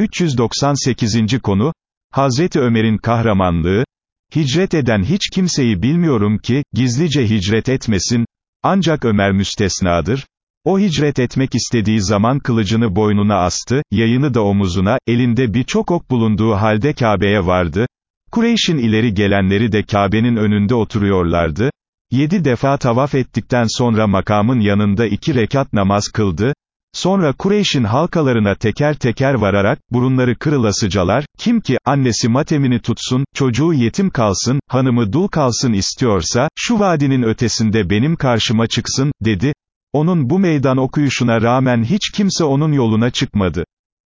398. konu, Hazreti Ömer'in kahramanlığı, hicret eden hiç kimseyi bilmiyorum ki, gizlice hicret etmesin, ancak Ömer müstesnadır, o hicret etmek istediği zaman kılıcını boynuna astı, yayını da omuzuna, elinde birçok ok bulunduğu halde Kabe'ye vardı, Kureyş'in ileri gelenleri de Kabe'nin önünde oturuyorlardı, yedi defa tavaf ettikten sonra makamın yanında iki rekat namaz kıldı, Sonra Kureyş'in halkalarına teker teker vararak, burunları kırılasıcalar, kim ki, annesi matemini tutsun, çocuğu yetim kalsın, hanımı dul kalsın istiyorsa, şu vadinin ötesinde benim karşıma çıksın, dedi. Onun bu meydan okuyuşuna rağmen hiç kimse onun yoluna çıkmadı.